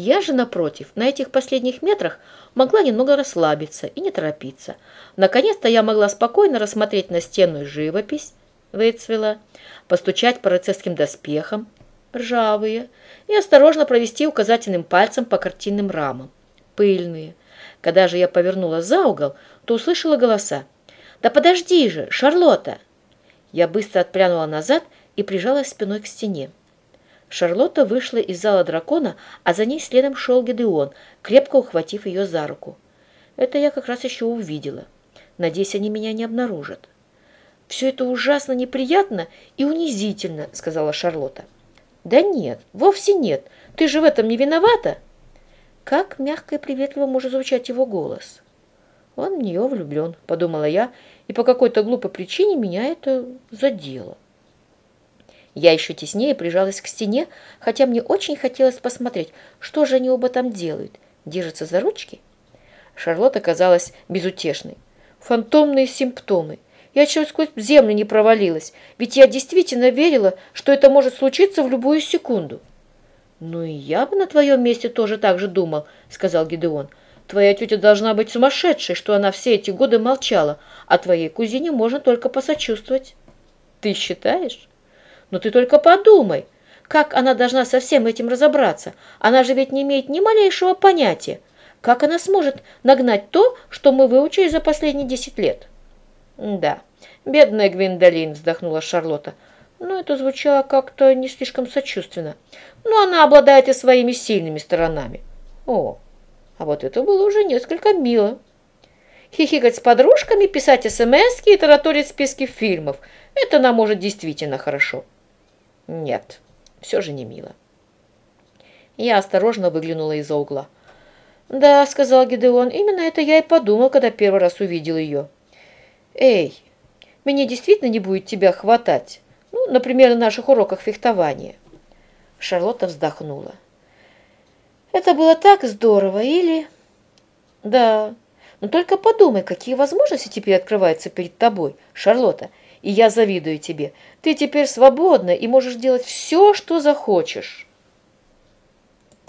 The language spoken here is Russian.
Я же, напротив, на этих последних метрах могла немного расслабиться и не торопиться. Наконец-то я могла спокойно рассмотреть настенную живопись, выцвела, постучать по рыцарским доспехам, ржавые, и осторожно провести указательным пальцем по картинным рамам, пыльные. Когда же я повернула за угол, то услышала голоса. «Да подожди же, Шарлотта!» Я быстро отпрянула назад и прижалась спиной к стене. Шарлотта вышла из зала дракона, а за ней следом шел Гедеон, крепко ухватив ее за руку. Это я как раз еще увидела. Надеюсь, они меня не обнаружат. «Все это ужасно неприятно и унизительно», — сказала Шарлотта. «Да нет, вовсе нет. Ты же в этом не виновата?» Как мягко и приветливо может звучать его голос. «Он в нее влюблен», — подумала я, и по какой-то глупой причине меня это задело. Я еще теснее прижалась к стене, хотя мне очень хотелось посмотреть, что же они оба там делают. Держатся за ручки? Шарлотта казалась безутешной. Фантомные симптомы. Я чуть сквозь землю не провалилась, ведь я действительно верила, что это может случиться в любую секунду. «Ну и я бы на твоем месте тоже так же думал», — сказал Гидеон. «Твоя тетя должна быть сумасшедшей, что она все эти годы молчала, а твоей кузине можно только посочувствовать». «Ты считаешь?» Но ты только подумай, как она должна со всем этим разобраться? Она же ведь не имеет ни малейшего понятия. Как она сможет нагнать то, что мы выучили за последние десять лет? Да, бедная Гвиндолин, вздохнула Шарлотта. Но это звучало как-то не слишком сочувственно. Но она обладает и своими сильными сторонами. О, а вот это было уже несколько мило. Хихикать с подружками, писать смс и тараторить списки фильмов. Это нам может действительно хорошо. Нет, все же не мило. Я осторожно выглянула из-за угла. «Да», — сказал Гидеон, — «именно это я и подумал, когда первый раз увидел ее». «Эй, мне действительно не будет тебя хватать? Ну, например, на наших уроках фехтования». Шарлотта вздохнула. «Это было так здорово, или...» «Да, но только подумай, какие возможности теперь открываются перед тобой, Шарлотта и я завидую тебе. Ты теперь свободна и можешь делать все, что захочешь».